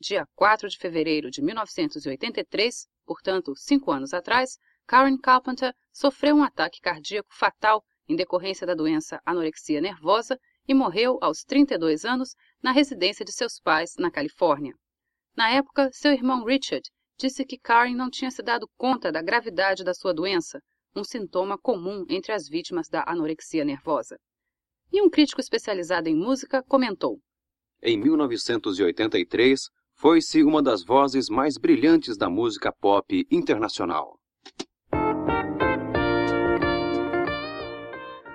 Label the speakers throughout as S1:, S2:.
S1: dia 4 de fevereiro de 1983, portanto, cinco anos atrás, Karen Carpenter sofreu um ataque cardíaco fatal em decorrência da doença anorexia nervosa e morreu aos 32 anos na residência de seus pais na Califórnia. Na época, seu irmão Richard disse que Karen não tinha se dado conta da gravidade da sua doença, um sintoma comum entre as vítimas da anorexia nervosa. E um crítico especializado em música comentou:
S2: Em 1983, foi-se uma das vozes mais brilhantes da música pop internacional.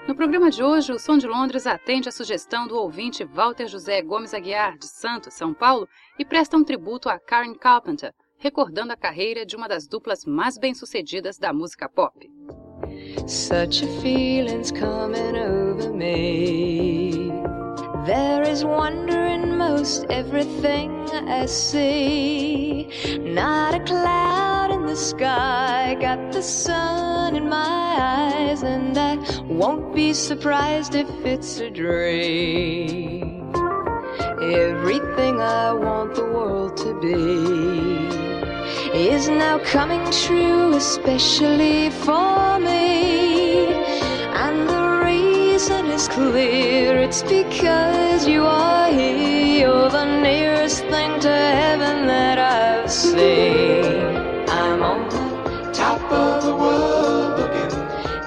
S1: No programa de hoje, o Som de Londres atende a sugestão do ouvinte Walter José Gomes Aguiar, de Santos, São Paulo, e presta um tributo a Karen Carpenter, recordando a carreira de uma das duplas mais bem-sucedidas da música pop. Such a feeling's coming over me. There is wonder in most everything I see. Not a cloud in the sky, got the sun in my eyes, and I won't be surprised if it's a dream. Everything I want the world to be is now coming true, especially for me. Is clear it's because you are here. You're the nearest thing to heaven that I've seen. I'm on the top of the world looking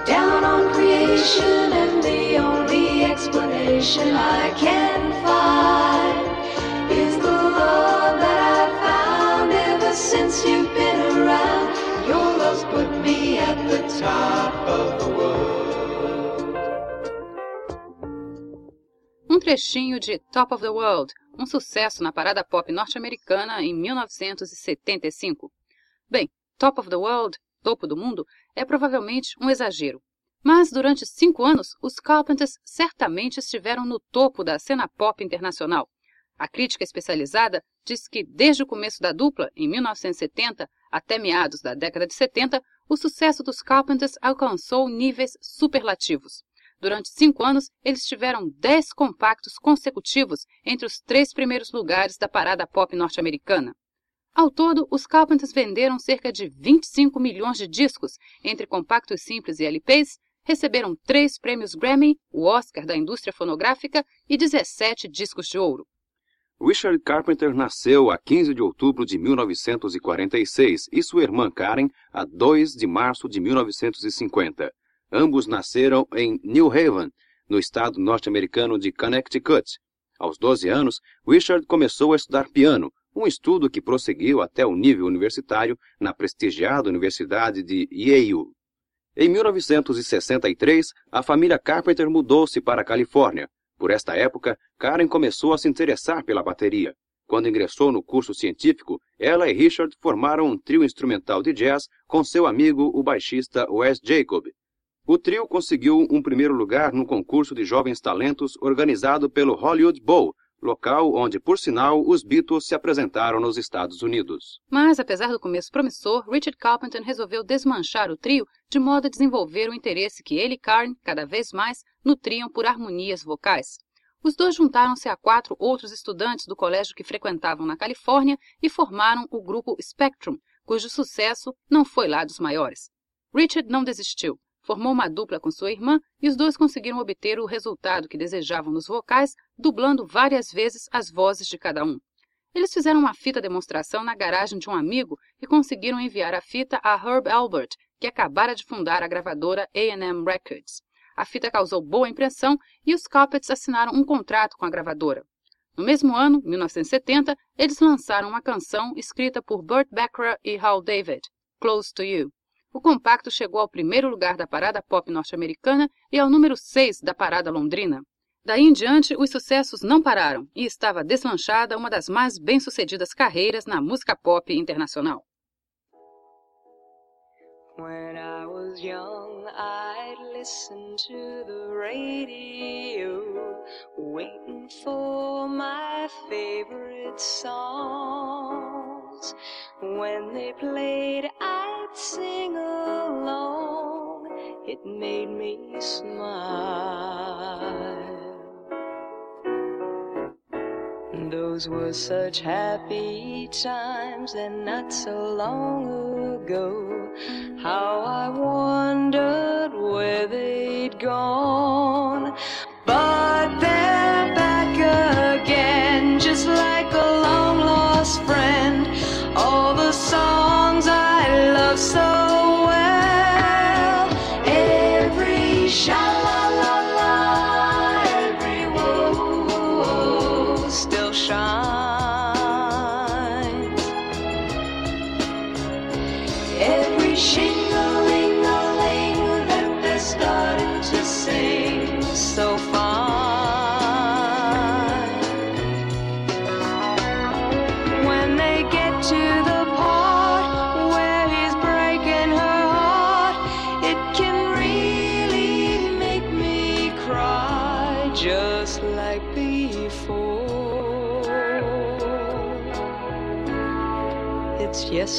S1: down on creation, and the only explanation I can find is the love that I've found ever since you've been around. Your love's put me at the top of the trechinho de Top of the World, um sucesso na parada pop norte-americana em 1975. Bem, Top of the World, topo do mundo, é provavelmente um exagero. Mas durante cinco anos, os Carpenters certamente estiveram no topo da cena pop internacional. A crítica especializada diz que desde o começo da dupla, em 1970, até meados da década de 70, o sucesso dos Carpenters alcançou níveis superlativos. Durante cinco anos, eles tiveram dez compactos consecutivos entre os três primeiros lugares da parada pop norte-americana. Ao todo, os Carpenters venderam cerca de 25 milhões de discos, entre compactos simples e LPs, receberam três prêmios Grammy, o Oscar da indústria fonográfica e 17 discos de ouro.
S2: Richard Carpenter nasceu a 15 de outubro de 1946 e sua irmã Karen a 2 de março de 1950. Ambos nasceram em New Haven, no estado norte-americano de Connecticut. Aos 12 anos, Richard começou a estudar piano, um estudo que prosseguiu até o nível universitário na prestigiada Universidade de Yale. Em 1963, a família Carpenter mudou-se para a Califórnia. Por esta época, Karen começou a se interessar pela bateria. Quando ingressou no curso científico, ela e Richard formaram um trio instrumental de jazz com seu amigo, o baixista Wes Jacob. O trio conseguiu um primeiro lugar num concurso de jovens talentos organizado pelo Hollywood Bowl, local onde, por sinal, os Beatles se apresentaram nos Estados Unidos.
S1: Mas, apesar do começo promissor, Richard Carpenter resolveu desmanchar o trio de modo a desenvolver o interesse que ele e Karen, cada vez mais, nutriam por harmonias vocais. Os dois juntaram-se a quatro outros estudantes do colégio que frequentavam na Califórnia e formaram o grupo Spectrum, cujo sucesso não foi lá dos maiores. Richard não desistiu formou uma dupla com sua irmã e os dois conseguiram obter o resultado que desejavam nos vocais, dublando várias vezes as vozes de cada um. Eles fizeram uma fita demonstração na garagem de um amigo e conseguiram enviar a fita a Herb Albert, que acabara de fundar a gravadora A&M Records. A fita causou boa impressão e os Carpets assinaram um contrato com a gravadora. No mesmo ano, 1970, eles lançaram uma canção escrita por Burt Bacharach e Hal David, Close to You. O compacto chegou ao primeiro lugar da parada pop norte-americana e ao número 6 da parada londrina. Daí em diante, os sucessos não pararam e estava deslanchada uma das mais bem-sucedidas carreiras na música pop internacional. When I was young, I'd listen to the radio, waiting for my favorite When they played, I'd sing along. It made me smile. Those
S3: were such happy times and not so long ago. How I wondered where they'd gone. But 上。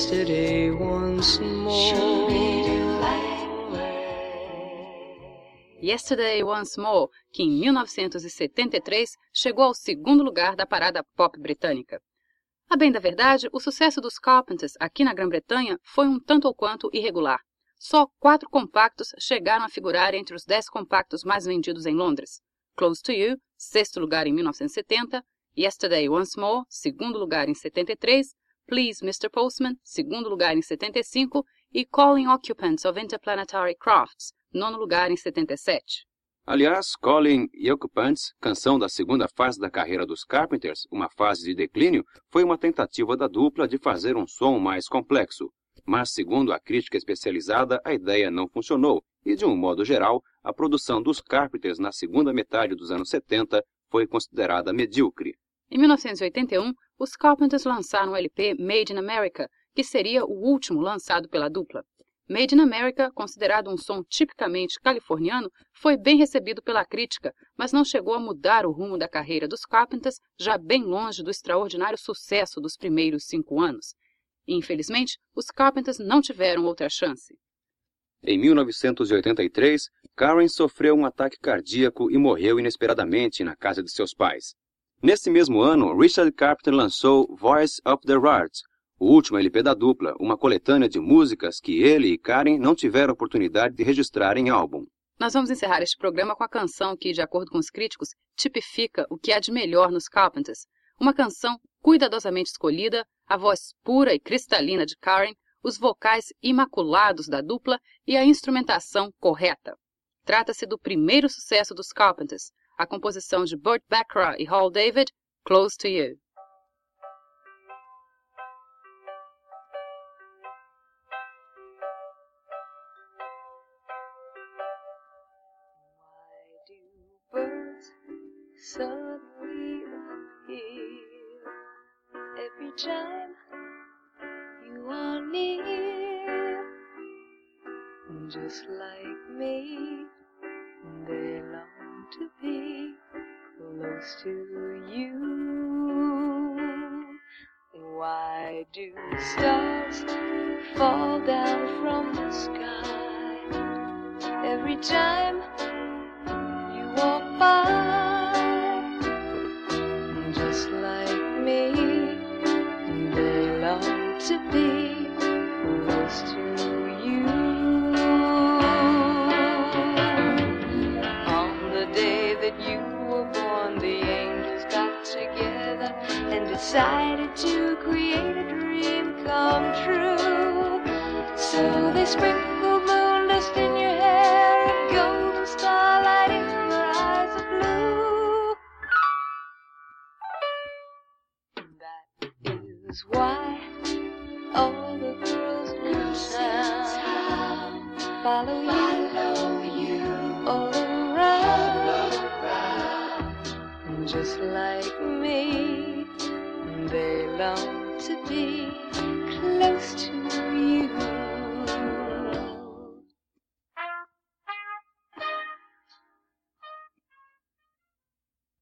S3: Yesterday once more.
S1: Yesterday Once More, que em 1973 chegou ao segundo lugar da parada pop britânica. A bem da verdade, o sucesso dos Carpenters aqui na Grã-Bretanha foi um tanto ou quanto irregular. Só quatro compactos chegaram a figurar entre os dez compactos mais vendidos em Londres. Close to You, sexto lugar em 1970, Yesterday Once More, segundo lugar em 73, Please Mr. Postman, segundo lugar em 75 e Calling Occupants of Interplanetary Crafts, nono lugar em 77.
S2: Aliás, Calling e Occupants, canção da segunda fase da carreira dos Carpenters, uma fase de declínio, foi uma tentativa da dupla de fazer um som mais complexo. Mas, segundo a crítica especializada, a ideia não funcionou e, de um modo geral, a produção dos Carpenters na segunda metade dos anos 70 foi considerada medíocre.
S1: Em 1981, os Carpenters lançaram o LP Made in America, que seria o último lançado pela dupla. Made in America, considerado um som tipicamente californiano, foi bem recebido pela crítica, mas não chegou a mudar o rumo da carreira dos Carpenters, já bem longe do extraordinário sucesso dos primeiros cinco anos. Infelizmente, os Carpenters não tiveram outra chance.
S2: Em 1983, Karen sofreu um ataque cardíaco e morreu inesperadamente na casa de seus pais. Nesse mesmo ano, Richard Carpenter lançou Voice of the Heart, o último LP da dupla, uma coletânea de músicas que ele e Karen não tiveram oportunidade de registrar em álbum.
S1: Nós vamos encerrar este programa com a canção que, de acordo com os críticos, tipifica o que há de melhor nos Carpenters. Uma canção cuidadosamente escolhida, a voz pura e cristalina de Karen, os vocais imaculados da dupla e a instrumentação correta. Trata-se do primeiro sucesso dos Carpenters, a composição de Burt Bacharach e Hall David, Close to You.
S3: Why do birds suddenly appear every time you are near? Just like me, they long to be close to you. Why do stars fall down from the sky every time